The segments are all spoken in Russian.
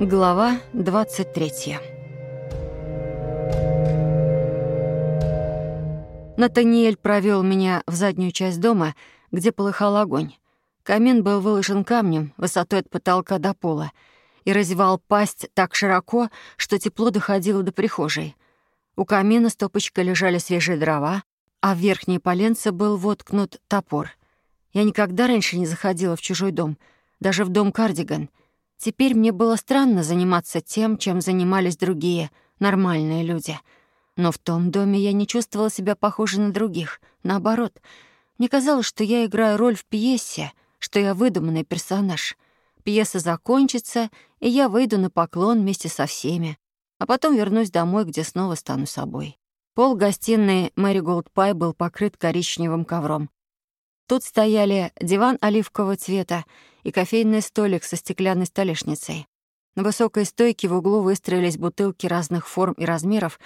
Глава 23 Натаниэль провел меня в заднюю часть дома, где полыхал огонь. Камин был выложен камнем высотой от потолка до пола и разевал пасть так широко, что тепло доходило до прихожей. У камина стопочкой лежали свежие дрова, а в верхнее поленце был воткнут топор. Я никогда раньше не заходила в чужой дом, даже в дом Кардиган — Теперь мне было странно заниматься тем, чем занимались другие, нормальные люди. Но в том доме я не чувствовала себя похожей на других. Наоборот, мне казалось, что я играю роль в пьесе, что я выдуманный персонаж. Пьеса закончится, и я выйду на поклон вместе со всеми, а потом вернусь домой, где снова стану собой. Пол гостиной Мэри Голд Пай был покрыт коричневым ковром. Тут стояли диван оливкового цвета и кофейный столик со стеклянной столешницей. На высокой стойке в углу выстроились бутылки разных форм и размеров.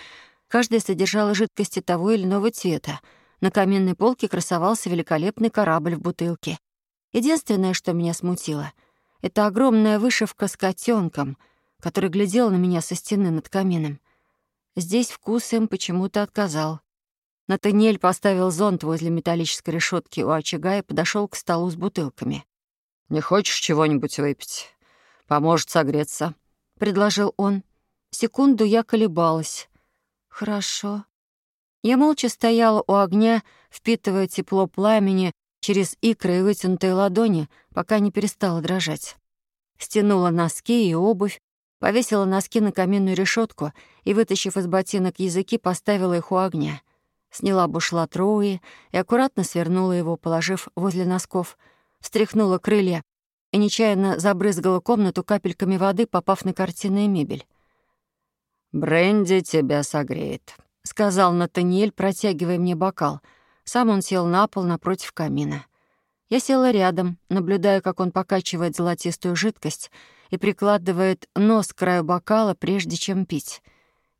Каждая содержала жидкости того или иного цвета. На каменной полке красовался великолепный корабль в бутылке. Единственное, что меня смутило, — это огромная вышивка с котенком, который глядел на меня со стены над камином. Здесь вкус им почему-то отказал. Натаниэль поставил зонт возле металлической решетки у очага и подошел к столу с бутылками. «Не хочешь чего-нибудь выпить? Поможет согреться», — предложил он. Секунду я колебалась. «Хорошо». Я молча стояла у огня, впитывая тепло пламени через икры и вытянутые ладони, пока не перестала дрожать. Стянула носки и обувь, повесила носки на каменную решетку и, вытащив из ботинок языки, поставила их у огня — сняла бушлат Роуи и аккуратно свернула его, положив возле носков, встряхнула крылья и нечаянно забрызгала комнату капельками воды, попав на картины и мебель. «Бренди тебя согреет», — сказал Натаниэль, протягивая мне бокал. Сам он сел на пол напротив камина. Я села рядом, наблюдая, как он покачивает золотистую жидкость и прикладывает нос к краю бокала, прежде чем пить.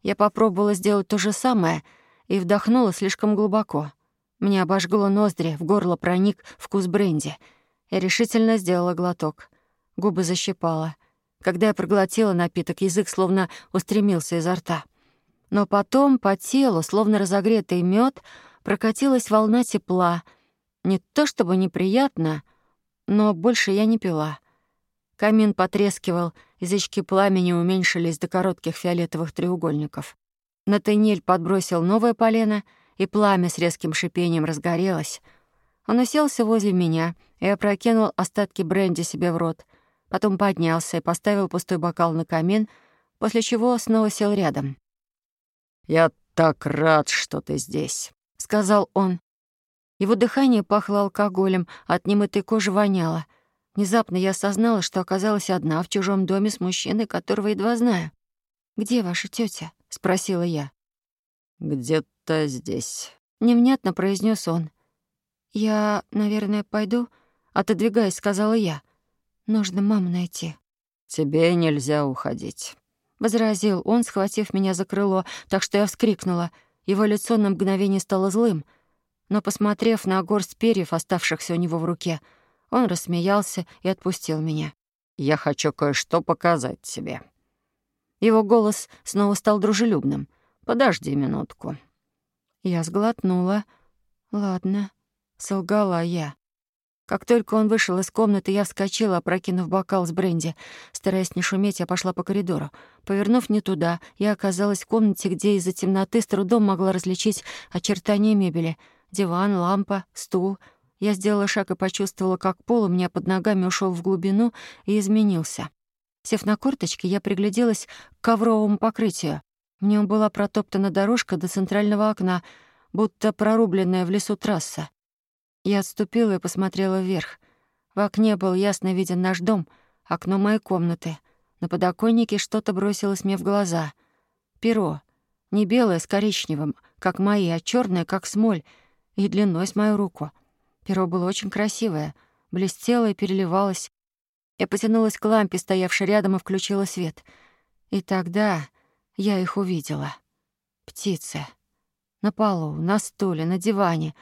Я попробовала сделать то же самое — и вдохнула слишком глубоко. Мне обожгло ноздри, в горло проник вкус бренди. Я решительно сделала глоток. Губы защипала. Когда я проглотила напиток, язык словно устремился изо рта. Но потом по телу, словно разогретый мед, прокатилась волна тепла. Не то чтобы неприятно, но больше я не пила. Камин потрескивал, язычки пламени уменьшились до коротких фиолетовых треугольников. Натаниэль подбросил новое полено, и пламя с резким шипением разгорелось. Он уселся возле меня и опрокинул остатки бренди себе в рот, потом поднялся и поставил пустой бокал на камин, после чего снова сел рядом. «Я так рад, что ты здесь», — сказал он. Его дыхание пахло алкоголем, от немытой кожи воняло. Внезапно я осознала, что оказалась одна в чужом доме с мужчиной, которого едва знаю. «Где ваша тетя? — спросила я. «Где-то здесь», — невнятно произнес он. «Я, наверное, пойду?» — отодвигаясь, сказала я. «Нужно маму найти». «Тебе нельзя уходить», — возразил он, схватив меня за крыло, так что я вскрикнула. Его лицо на мгновение стало злым, но, посмотрев на горсть перьев, оставшихся у него в руке, он рассмеялся и отпустил меня. «Я хочу кое-что показать тебе». Его голос снова стал дружелюбным. «Подожди минутку». Я сглотнула. «Ладно», — солгала я. Как только он вышел из комнаты, я вскочила, опрокинув бокал с бренди. Стараясь не шуметь, я пошла по коридору. Повернув не туда, я оказалась в комнате, где из-за темноты с трудом могла различить очертания мебели. Диван, лампа, стул. Я сделала шаг и почувствовала, как пол у меня под ногами ушел в глубину и изменился. Сев на корточки, я пригляделась к ковровому покрытию. В нем была протоптана дорожка до центрального окна, будто прорубленная в лесу трасса. Я отступила и посмотрела вверх. В окне был ясно виден наш дом, окно моей комнаты. На подоконнике что-то бросилось мне в глаза. Перо. Не белое с коричневым, как мои, а черное, как смоль, и длиной с мою руку. Перо было очень красивое, блестело и переливалось, я потянулась к лампе, стоявшей рядом, и включила свет. И тогда я их увидела. Птицы. На полу, на стуле, на диване.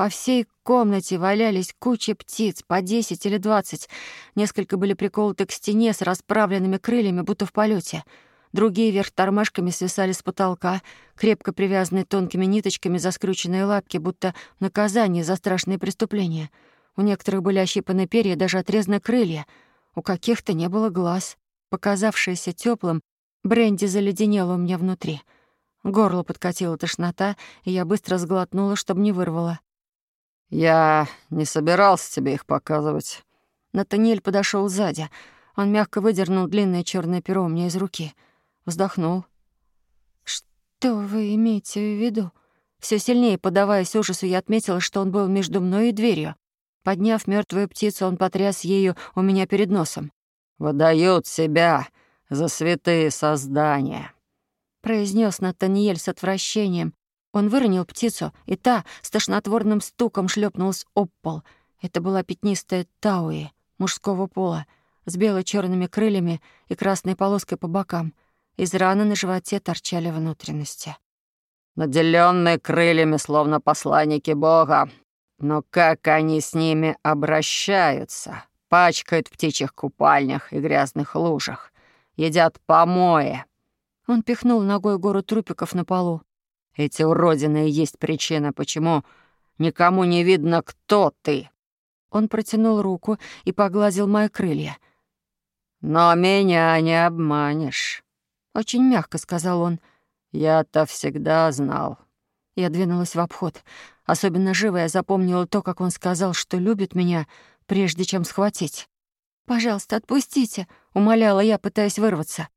По всей комнате валялись кучи птиц, по десять или двадцать. Несколько были приколоты к стене с расправленными крыльями, будто в полете. Другие вверх тормашками свисали с потолка, крепко привязанные тонкими ниточками за скрюченные лапки, будто наказание за страшные преступления. У некоторых были ощипаны перья, даже отрезаны крылья. У каких-то не было глаз. Показавшееся теплым, бренди заледенело у меня внутри. Горло подкатила тошнота, и я быстро сглотнула, чтобы не вырвало. «Я не собирался тебе их показывать». Натаниэль подошел сзади. Он мягко выдернул длинное черное перо у меня из руки. Вздохнул. «Что вы имеете в виду?» Все сильнее подаваясь ужасу, я отметила, что он был между мной и дверью. Подняв мертвую птицу, он потряс ею у меня перед носом. «Выдают себя за святые создания», — произнес Натаниэль с отвращением. Он выронил птицу, и та с тошнотворным стуком шлепнулась об пол. Это была пятнистая Тауи мужского пола с бело черными крыльями и красной полоской по бокам. Из раны на животе торчали внутренности. Наделенные крыльями, словно посланники Бога. Но как они с ними обращаются? Пачкают в птичьих купальнях и грязных лужах. Едят помои. Он пихнул ногой гору трупиков на полу. Эти уродины и есть причина, почему никому не видно, кто ты. Он протянул руку и погладил мои крылья. «Но меня не обманешь», — очень мягко сказал он. «Я-то всегда знал». Я двинулась в обход. Особенно живо я запомнила то, как он сказал, что любит меня, прежде чем схватить. «Пожалуйста, отпустите», — умоляла я, пытаясь вырваться.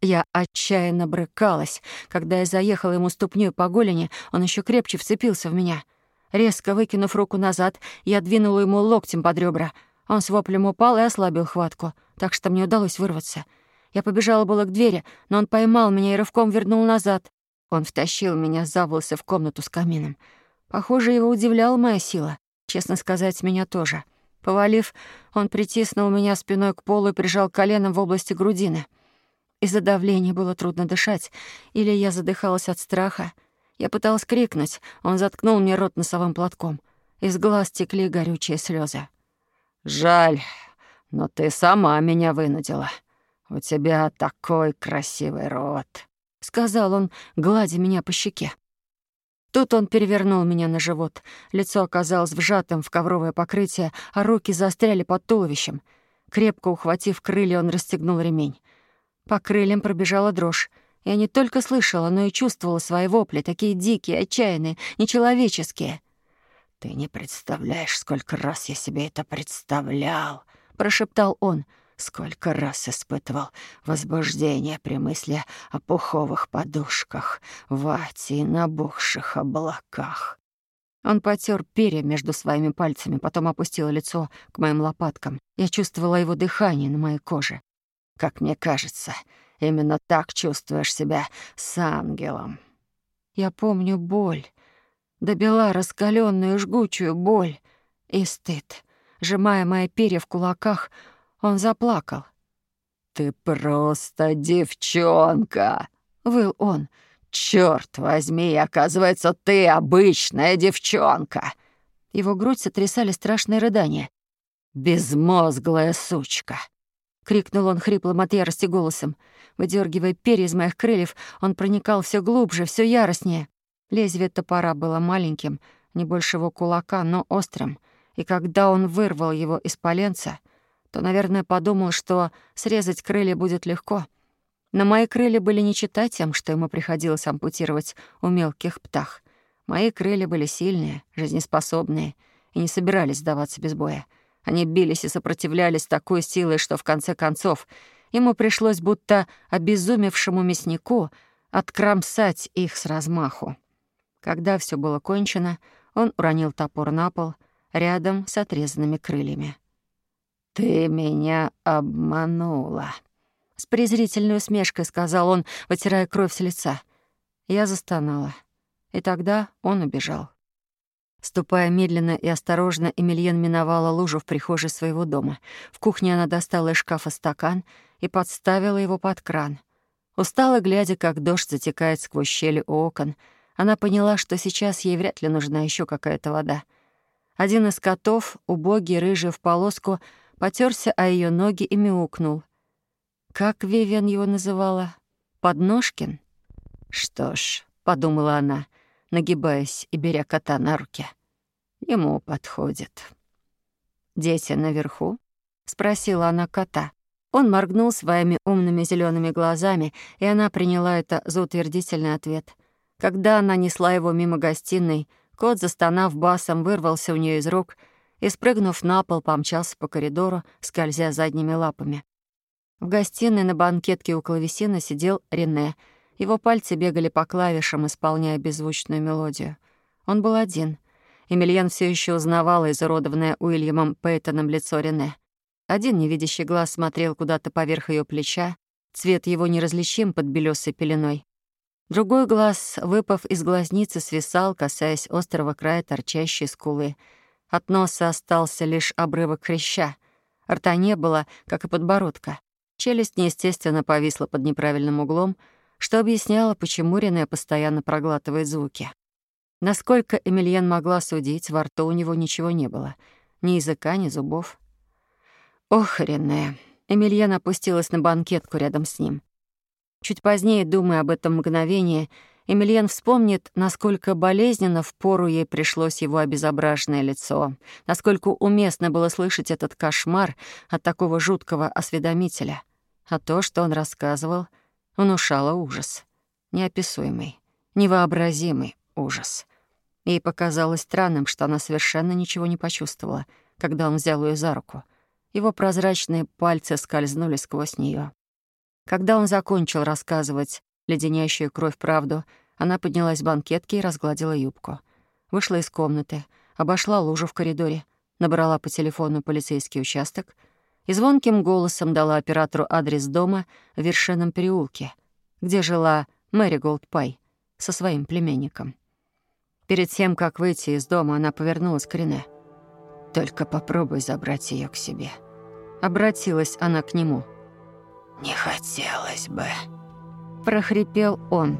Я отчаянно брыкалась. Когда я заехала ему ступнёй по голени, он еще крепче вцепился в меня. Резко выкинув руку назад, я двинула ему локтем под ребра. Он с воплем упал и ослабил хватку, так что мне удалось вырваться. Я побежала было к двери, но он поймал меня и рывком вернул назад. Он втащил меня за в комнату с камином. Похоже, его удивляла моя сила. Честно сказать, меня тоже. Повалив, он притиснул меня спиной к полу и прижал коленом в области грудины. Из-за давления было трудно дышать, или я задыхалась от страха. Я пыталась крикнуть, он заткнул мне рот носовым платком. Из глаз текли горючие слезы. «Жаль, но ты сама меня вынудила. У тебя такой красивый рот», — сказал он, гладя меня по щеке. Тут он перевернул меня на живот. Лицо оказалось вжатым в ковровое покрытие, а руки застряли под туловищем. Крепко ухватив крылья, он расстегнул ремень. По крыльям пробежала дрожь. Я не только слышала, но и чувствовала свои вопли, такие дикие, отчаянные, нечеловеческие. «Ты не представляешь, сколько раз я себе это представлял», — прошептал он. «Сколько раз испытывал возбуждение при мысли о пуховых подушках, вате и набухших облаках». Он потер перья между своими пальцами, потом опустил лицо к моим лопаткам. Я чувствовала его дыхание на моей коже. Как мне кажется, именно так чувствуешь себя с ангелом. Я помню боль, добила раскаленную жгучую боль и стыд. Сжимая мои перья в кулаках, он заплакал. «Ты просто девчонка!» — выл он. «Чёрт возьми, оказывается, ты обычная девчонка!» Его грудь сотрясали страшные рыдания. «Безмозглая сучка!» Крикнул он хриплым от ярости голосом. Выдергивая перья из моих крыльев, он проникал все глубже, все яростнее. Лезвие топора было маленьким, не больше его кулака, но острым. И когда он вырвал его из поленца, то, наверное, подумал, что срезать крылья будет легко. Но мои крылья были не читать тем, что ему приходилось ампутировать у мелких птах. Мои крылья были сильные, жизнеспособные и не собирались сдаваться без боя. Они бились и сопротивлялись такой силой, что в конце концов ему пришлось будто обезумевшему мяснику откромсать их с размаху. Когда все было кончено, он уронил топор на пол рядом с отрезанными крыльями. «Ты меня обманула», — с презрительной усмешкой сказал он, вытирая кровь с лица. Я застонала. И тогда он убежал. Ступая медленно и осторожно, Эмильен миновала лужу в прихожей своего дома. В кухне она достала из шкафа стакан и подставила его под кран. Устала, глядя, как дождь затекает сквозь щели у окон, она поняла, что сейчас ей вряд ли нужна еще какая-то вода. Один из котов, убогий, рыжий в полоску, потерся о ее ноги и мяукнул. Как Вивиан его называла? Подножкин? Что ж, подумала она, нагибаясь и беря кота на руки. Ему подходит. «Дети наверху?» — спросила она кота. Он моргнул своими умными зелеными глазами, и она приняла это за утвердительный ответ. Когда она несла его мимо гостиной, кот, застонав басом, вырвался у нее из рук и, спрыгнув на пол, помчался по коридору, скользя задними лапами. В гостиной на банкетке у клавесина сидел Рене. Его пальцы бегали по клавишам, исполняя беззвучную мелодию. Он был один. Эмильян все еще узнавала изуродованное Уильямом Пейтоном лицо Рене. Один невидящий глаз смотрел куда-то поверх ее плеча, цвет его неразличим под белесой пеленой. Другой глаз, выпав из глазницы, свисал, касаясь острого края торчащей скулы. От носа остался лишь обрывок хряща. Рта не было, как и подбородка. Челюсть неестественно повисла под неправильным углом, что объясняло, почему Рене постоянно проглатывает звуки. Насколько Эмильен могла судить, во рту у него ничего не было. Ни языка, ни зубов. Ох, Рене. Эмильен опустилась на банкетку рядом с ним. Чуть позднее, думая об этом мгновении, Эмильен вспомнит, насколько болезненно в пору ей пришлось его обезображенное лицо, насколько уместно было слышать этот кошмар от такого жуткого осведомителя. А то, что он рассказывал, внушало ужас. Неописуемый, невообразимый ужас. Ей показалось странным, что она совершенно ничего не почувствовала, когда он взял ее за руку — его прозрачные пальцы скользнули сквозь нее. Когда он закончил рассказывать леденящую кровь правду, она поднялась с банкетки и разгладила юбку. Вышла из комнаты, обошла лужу в коридоре, набрала по телефону полицейский участок и звонким голосом дала оператору адрес дома в Вершинном переулке, где жила Мэри Голдпай со своим племянником. Перед тем, как выйти из дома, она повернулась к Рене — только попробуй забрать ее к себе. Обратилась она к нему. «Не хотелось бы», — прохрипел он.